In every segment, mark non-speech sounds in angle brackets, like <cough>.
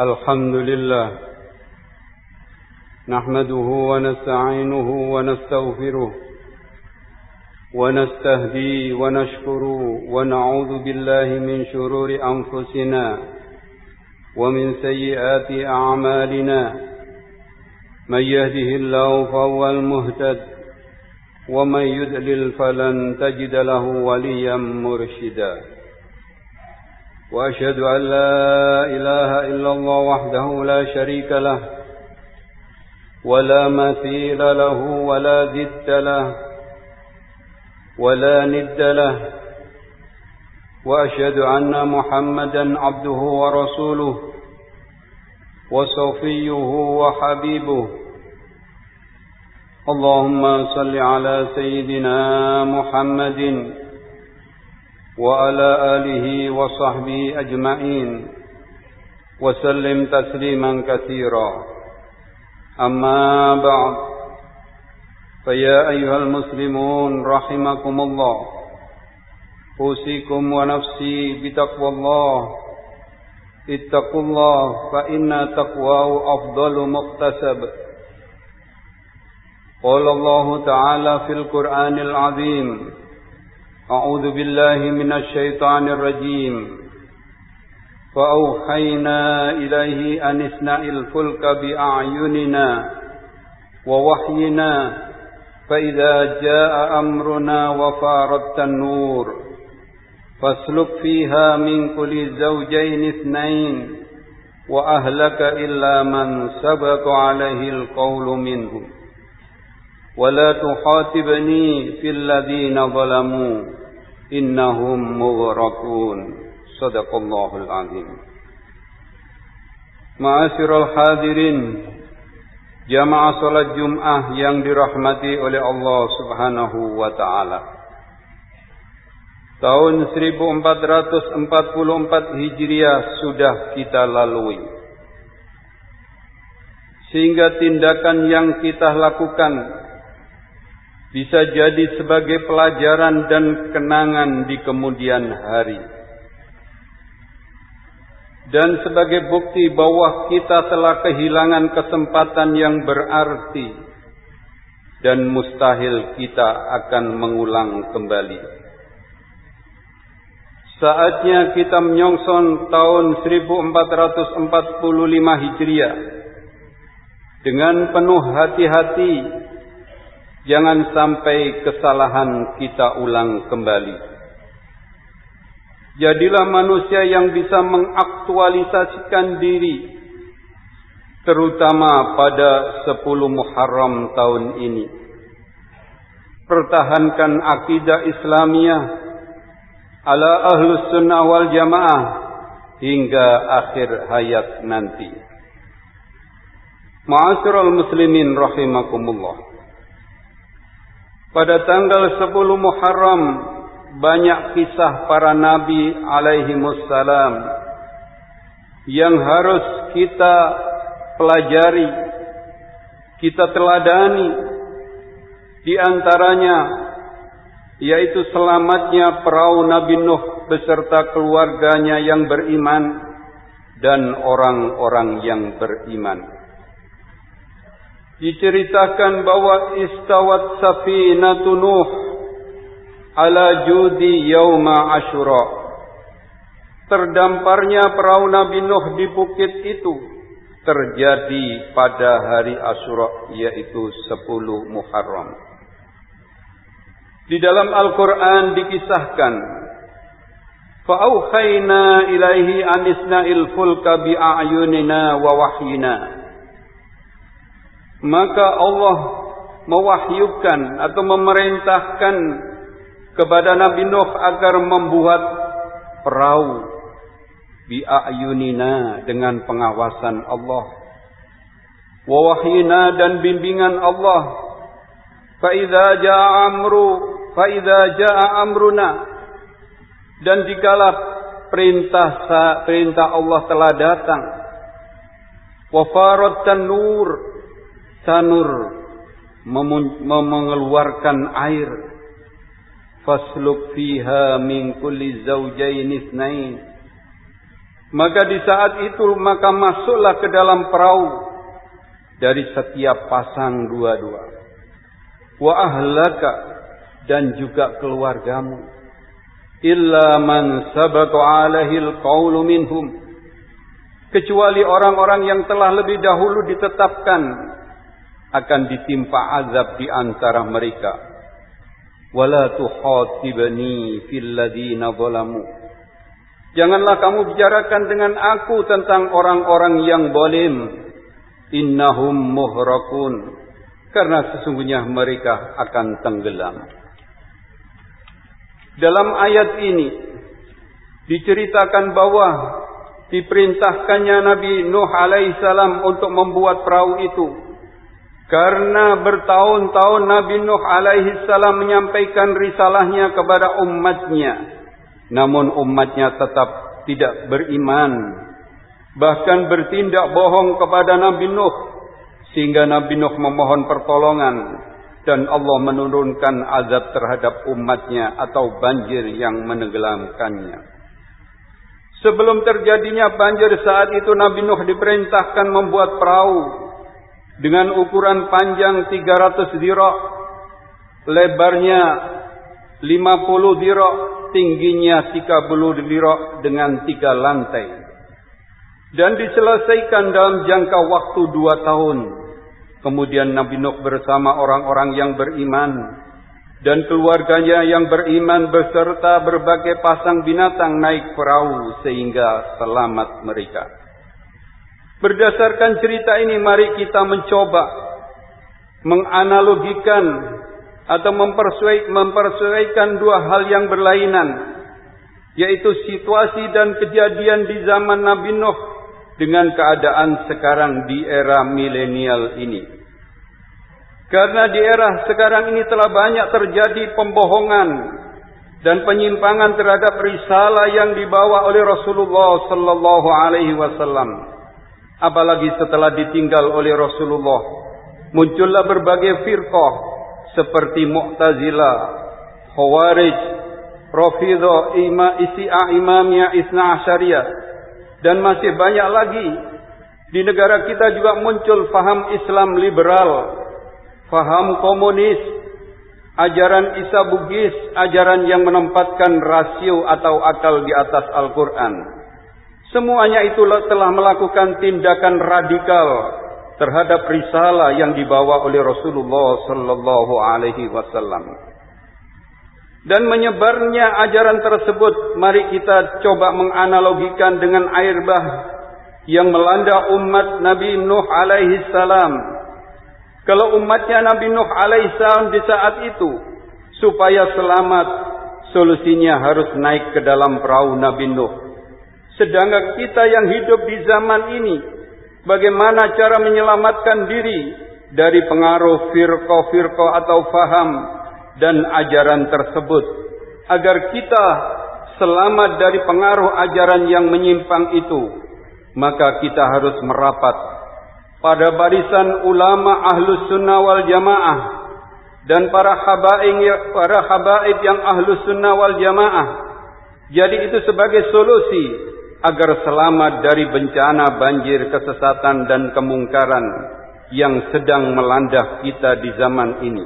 الحمد لله نحمده ونستعينه ونستغفره ونستهدي ونشكر ونعوذ بالله من شرور أنفسنا ومن سيئات أعمالنا من يهده الله فهو المهتد ومن يدلل فلن تجد له وليا مرشدا وأشهد أن لا إله إلا الله وحده لا شريك له ولا مثيل له ولا ضد له ولا ند له وأشهد أن محمدا عبده ورسوله وصفيه وحبيبه. اللهم صل على سيدنا محمد وعلى آله وصحبه أجمعين. وسلم تسليما كثيرا. أما بعد فيا أيها المسلمون رحمكم الله. أوصيكم ونفسي بتقوى الله. اتقوا الله فإن تقواه أفضل مقتسب. قال الله تعالى في القرآن العظيم أعوذ بالله من الشيطان الرجيم. فأوحينا إليه أن اصنع الفلك بأعيننا ووحينا فإذا جاء أمرنا وفارت النور. فاسلك فيها من كل زوجين اثنين وأهلك إلا من سبق عليه القول منهم. ولا تخاطبني في الذين ظلموا. إنهم مغرقون صدق الله العظيم معاشر الحاضرين Jamaah salat Jum'ah yang dirahmati oleh Allah Subhanahu wa taala. Tahun 1444 Hijriah sudah kita lalui. Sehingga tindakan yang kita lakukan bisa jadi sebagai pelajaran dan kenangan di kemudian hari dan sebagai bukti bahwa kita telah kehilangan kesempatan yang berarti dan mustahil kita akan mengulang kembali. Saatnya kita menyongsong tahun 1445 Hijriah dengan penuh hati-hati jangan sampai kesalahan kita ulang kembali. Jadilah manusia yang bisa mengaktualisasikan diri terutama pada 10 Muharram tahun ini. Pertahankan akidah Islamiyah ala ahlus sunnah wal jamaah hingga akhir hayat nanti. Ma'asyiral muslimin rahimakumullah. Pada tanggal 10 Muharram banyak kisah para nabi alaihi wassalam yang harus kita pelajari, kita teladani di antaranya yaitu selamatnya perahu Nabi Nuh beserta keluarganya yang beriman dan orang-orang yang beriman. Diceritakan bahwa istawat safinatu Nuh ala judi yauma asyura. Terdamparnya perahu Nabi Nuh di bukit itu terjadi pada hari Asyura yaitu 10 Muharram. Di dalam Al-Qur'an dikisahkan Fa'aukhayna ilaihi anisna'il fulka bi'ayunina wa wahyina. Maka Allah mewahyukan atau memerintahkan kepada Nabi Nuh agar membuat perahu bi'ayunina dengan pengawasan Allah. Wahyina dan bimbingan Allah. Fa idza jaa amru fa idza jaa amruna. Dan dikala perintah perintah Allah telah datang. Wa farat tanur tanur mengeluarkan air fasluk fiha min kulli zawjain itsnain Maka di saat itu maka masuklah ke dalam perahu dari setiap pasang dua-dua. Wa ahlaka dan juga keluargamu. Illa man sabatu alaihi alqawlu minhum. Kecuali orang-orang yang telah lebih dahulu ditetapkan akan ditimpa azab di antara mereka. Wala fil ladina zalamu. Janganlah kamu bicarakan dengan aku tentang orang-orang yang zalim. Innahum muhrakun. Karena sesungguhnya mereka akan tenggelam. Dalam ayat ini diceritakan bahwa diperintahkannya Nabi Nuh alaihissalam untuk membuat perahu itu karena bertahun-tahun Nabi Nuh alaihi salam menyampaikan risalahnya kepada umatnya. Namun umatnya tetap tidak beriman. Bahkan bertindak bohong kepada Nabi Nuh. Sehingga Nabi Nuh memohon pertolongan. Dan Allah menurunkan azab terhadap umatnya atau banjir yang menenggelamkannya. Sebelum terjadinya banjir saat itu Nabi Nuh diperintahkan membuat perahu dengan ukuran panjang 300 dirok, lebarnya 50 dirok, tingginya 30 dirok dengan tiga lantai. Dan diselesaikan dalam jangka waktu dua tahun. Kemudian Nabi Nuh bersama orang-orang yang beriman dan keluarganya yang beriman beserta berbagai pasang binatang naik perahu sehingga selamat mereka. Berdasarkan cerita ini mari kita mencoba menganalogikan atau mempersesuaikan dua hal yang berlainan yaitu situasi dan kejadian di zaman Nabi Nuh dengan keadaan sekarang di era milenial ini. Karena di era sekarang ini telah banyak terjadi pembohongan dan penyimpangan terhadap risalah yang dibawa oleh Rasulullah sallallahu alaihi wasallam. Apalagi setelah ditinggal oleh Rasulullah. Muncullah berbagai firqah. Seperti Mu'tazilah, Khawarij, Rafidah, Ima, Isi'ah, Imamiyah, Isna Asyariyah. Dan masih banyak lagi. Di negara kita juga muncul faham Islam liberal. Faham komunis. Ajaran Isa Bugis. Ajaran yang menempatkan rasio atau akal di atas Al-Quran. Semuanya itu telah melakukan tindakan radikal terhadap risalah yang dibawa oleh Rasulullah sallallahu alaihi wasallam. Dan menyebarnya ajaran tersebut mari kita coba menganalogikan dengan air bah yang melanda umat Nabi Nuh alaihi salam. Kalau umatnya Nabi Nuh alaihi salam di saat itu supaya selamat solusinya harus naik ke dalam perahu Nabi Nuh Sedangkan kita yang hidup di zaman ini, bagaimana cara menyelamatkan diri dari pengaruh firqah-firqah atau faham dan ajaran tersebut, agar kita selamat dari pengaruh ajaran yang menyimpang itu, maka kita harus merapat pada barisan ulama ahlus sunnah wal jamaah dan para habaib para habaib yang ahlus sunnah wal jamaah. Jadi itu sebagai solusi agar selamat dari bencana banjir kesesatan dan kemungkaran yang sedang melanda kita di zaman ini.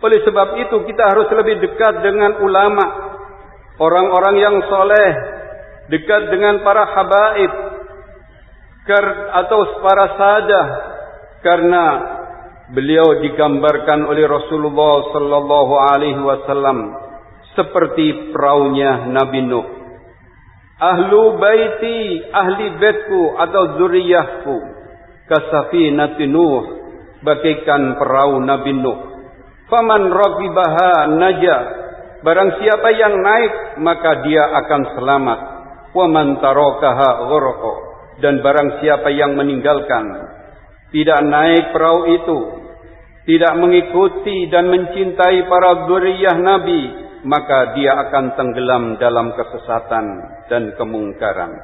Oleh sebab itu kita harus lebih dekat dengan ulama, orang-orang yang soleh, dekat dengan para habaib, atau para sadah, karena beliau digambarkan oleh Rasulullah sallallahu alaihi wasallam seperti perahunya Nabi Nuh ahlu baiti ahli betku atau zuriyahku. Kasafinati Nuh bagaikan perahu Nabi Nuh. Faman ragibaha naja barang siapa yang naik maka dia akan selamat. Wa man tarakaha gharaqa dan barang siapa yang meninggalkan. Tidak naik perahu itu tidak mengikuti dan mencintai para zuriyah Nabi maka dia akan tenggelam dalam kesesatan dan kemungkaran.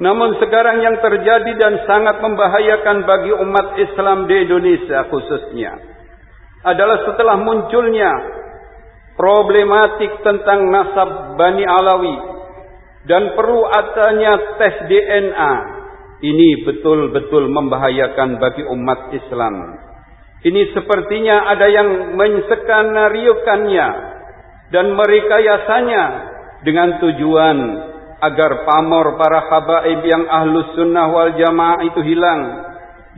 Namun sekarang yang terjadi dan sangat membahayakan bagi umat Islam di Indonesia khususnya adalah setelah munculnya problematik tentang nasab Bani Alawi dan perlu adanya tes DNA. Ini betul-betul membahayakan bagi umat Islam. Ini sepertinya ada yang mensekanariokannya dan merekayasanya dengan tujuan agar pamor para habaib yang ahlus sunnah wal jamaah itu hilang.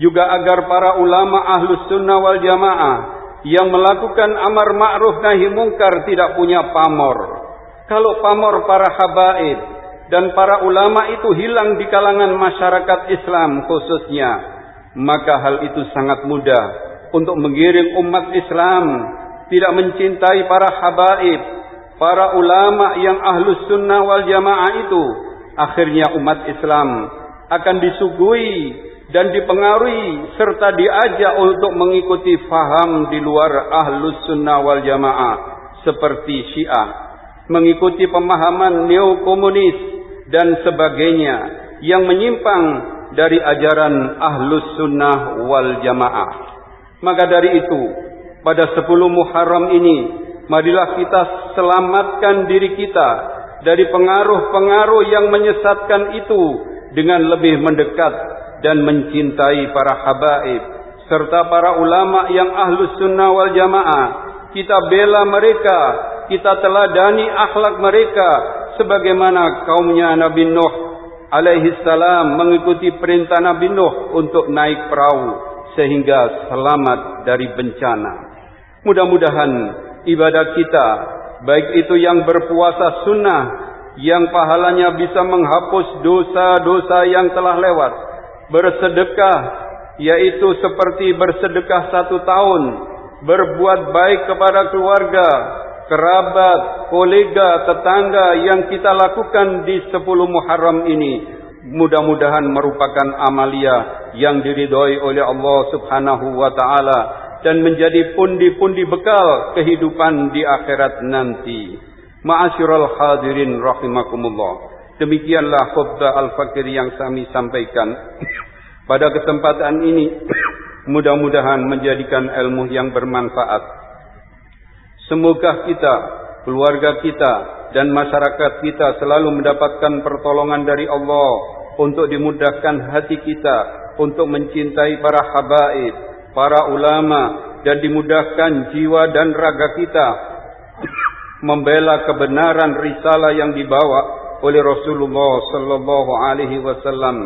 Juga agar para ulama ahlus sunnah wal jamaah yang melakukan amar ma'ruf nahi mungkar tidak punya pamor. Kalau pamor para habaib dan para ulama itu hilang di kalangan masyarakat Islam khususnya, maka hal itu sangat mudah untuk mengiring umat Islam tidak mencintai para habaib, para ulama yang ahlus sunnah wal jamaah itu, akhirnya umat Islam akan disuguhi dan dipengaruhi serta diajak untuk mengikuti faham di luar ahlus sunnah wal jamaah seperti syiah mengikuti pemahaman neokomunis dan sebagainya yang menyimpang dari ajaran ahlus sunnah wal jamaah. Maka dari itu pada 10 Muharram ini marilah kita selamatkan diri kita dari pengaruh-pengaruh yang menyesatkan itu dengan lebih mendekat dan mencintai para habaib serta para ulama yang ahlus sunnah wal jamaah. Kita bela mereka, kita teladani akhlak mereka sebagaimana kaumnya Nabi Nuh alaihi salam mengikuti perintah Nabi Nuh untuk naik perahu sehingga selamat dari bencana. Mudah-mudahan ibadah kita baik itu yang berpuasa sunnah yang pahalanya bisa menghapus dosa-dosa yang telah lewat bersedekah yaitu seperti bersedekah satu tahun berbuat baik kepada keluarga kerabat kolega tetangga yang kita lakukan di 10 Muharram ini mudah-mudahan merupakan amalia yang diridhoi oleh Allah Subhanahu wa taala dan menjadi pundi-pundi bekal kehidupan di akhirat nanti. Ma'asyiral hadirin rahimakumullah. Demikianlah khutbah al-fakir yang kami sampaikan. <coughs> Pada kesempatan ini, <coughs> mudah-mudahan menjadikan ilmu yang bermanfaat. Semoga kita, keluarga kita, dan masyarakat kita selalu mendapatkan pertolongan dari Allah untuk dimudahkan hati kita untuk mencintai para habaib, para ulama, dan dimudahkan jiwa dan raga kita membela kebenaran risalah yang dibawa oleh Rasulullah sallallahu alaihi wasallam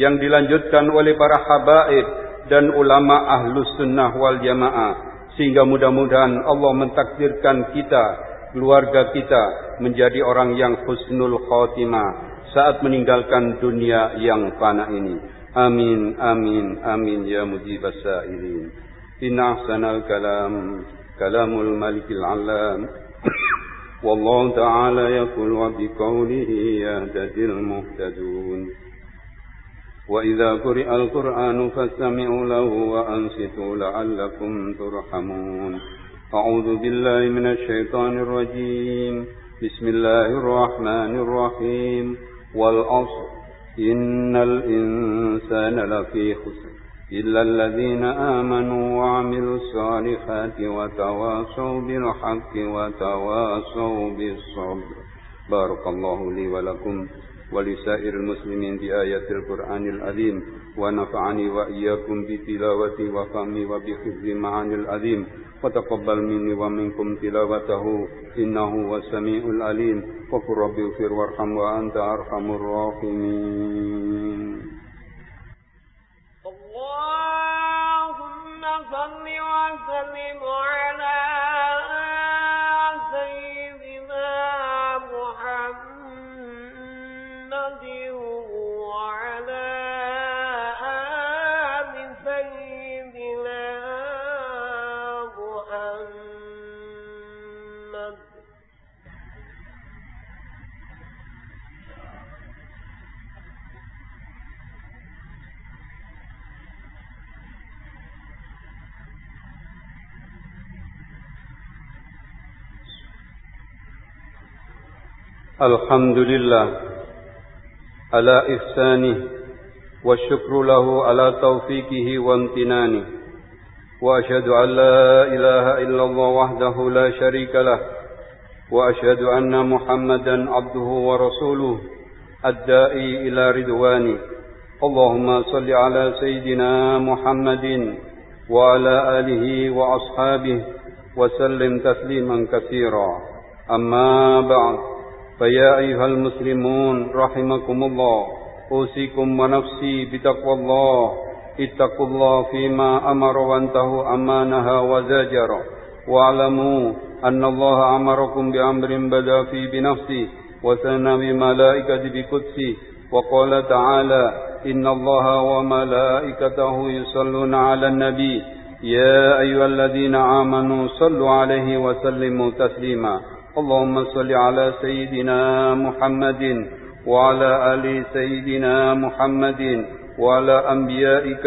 yang dilanjutkan oleh para habaib dan ulama ahlus sunnah wal jamaah. Sehingga mudah-mudahan Allah mentakdirkan kita keluarga kita menjadi orang yang husnul khatimah saat meninggalkan dunia yang fana ini amin amin amin ya mujibas sa'irin inna ahsanal kalam kalamul malikil alam والله تعالى يقول وبقوله يهتدي المهتدون. وإذا قرئ القرآن فاستمعوا له وأنصتوا لعلكم ترحمون. أعوذ بالله من الشيطان الرجيم. بسم الله الرحمن الرحيم. والعصر إن الإنسان لفي خسر. إلا الذين آمنوا وعملوا الصالحات وتواصوا بالحق وتواصوا بالصبر. بارك الله لي ولكم. ولسائر المسلمين بآيات القرآن العظيم. ونفعني وإياكم بتلاوته وفهمه وبحفظ معاني العظيم. وتقبل مني ومنكم تلاوته. إنه هو السميع العليم. وقل رب اغفر وارحم وأنت أرحم الراحمين. الحمد لله على إحسانه والشكر له على توفيقه وامتنانه وأشهد أن لا إله إلا الله وحده لا شريك له وأشهد أن محمدا عبده ورسوله الدائي إلى رضوانه. اللهم صل على سيدنا محمد وعلى آله وأصحابه وسلم تسليما كثيرا. أما بعد. فيا أيها المسلمون رحمكم الله. أوصيكم ونفسي بتقوى الله. اتقوا الله فيما أمر وانتهوا أما نهى وزجر واعلموا أن الله أمركم بأمر بدأ فيه بنفسه وثنى بملائكة بقدسه. وقال تعالى إن الله وملائكته يصلون على النبي. يا أيها الذين آمنوا صلوا عليه وسلموا تسليما. اللهم صل على سيدنا محمد وعلى آل سيدنا محمد وعلى أنبيائك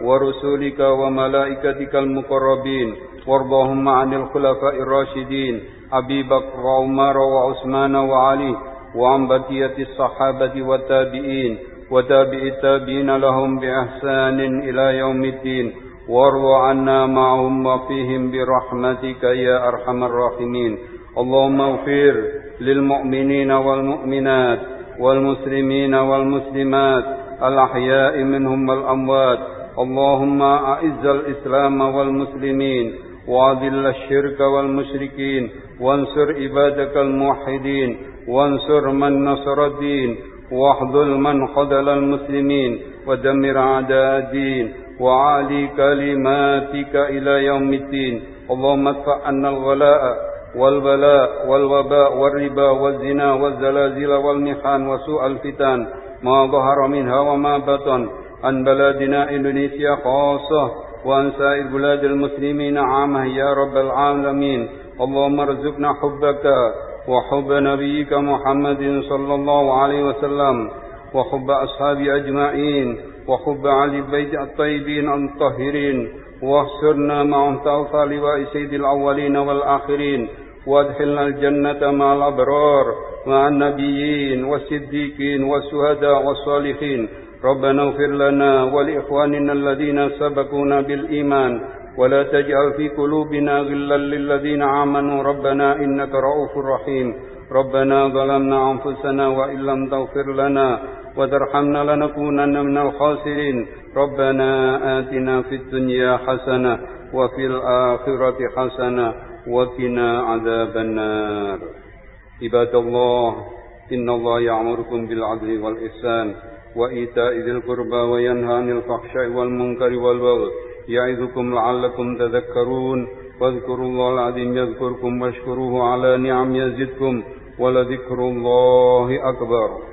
ورسولك وملائكتك المقربين. وارضهم عن الخلفاء الراشدين. أبي بكر وعمر وعثمان وعلي وعن بقية الصحابة والتابعين. وتابع التابعين لهم بإحسان إلى يوم الدين. وارض عنا معهم وفيهم برحمتك يا أرحم الراحمين. اللهم اغفر للمؤمنين والمؤمنات والمسلمين والمسلمات الأحياء منهم والأموات. اللهم أعز الإسلام والمسلمين وأذل الشرك والمشركين وانصر عبادك الموحدين وانصر من نصر الدين واحذل من خذل المسلمين ودمر أعداء الدين وعالي كلماتك إلى يوم الدين. اللهم ادفع عنا الغلاء والبلاء والوباء والربا والزنا والزلازل والمحان وسوء الفتن ما ظهر منها وما بطن عن بلادنا إندونيسيا خاصة وعن سائر بلاد المسلمين عامة يا رب العالمين. اللهم ارزقنا حبك وحب نبيك محمد صلى الله عليه وسلم وحب أصحابه أجمعين وحب علي البيت الطيبين الطاهرين واحشرنا معهم تحت لواء سيد الأولين والآخرين. وادخلنا الجنة مع الأبرار مع النبيين والصديقين والشهداء والصالحين. ربنا اغفر لنا ولإخواننا الذين سبقونا بالإيمان. ولا تجعل في قلوبنا غلا للذين آمنوا. ربنا إنك رؤوف رحيم. ربنا ظلمنا أنفسنا وإن لم تغفر لنا وترحمنا لنكونن من الخاسرين. ربنا آتنا في الدنيا حسنة وفي الآخرة حسنة وقنا عذاب النار. عباد الله إن الله يأمركم بالعدل والإحسان وإيتاء ذي القربى وينهى عن الفحشاء والمنكر والبغي يعظكم لعلكم تذكرون. واذكروا الله العظيم يذكركم واشكروه على نعم يزدكم ولذكر الله أكبر.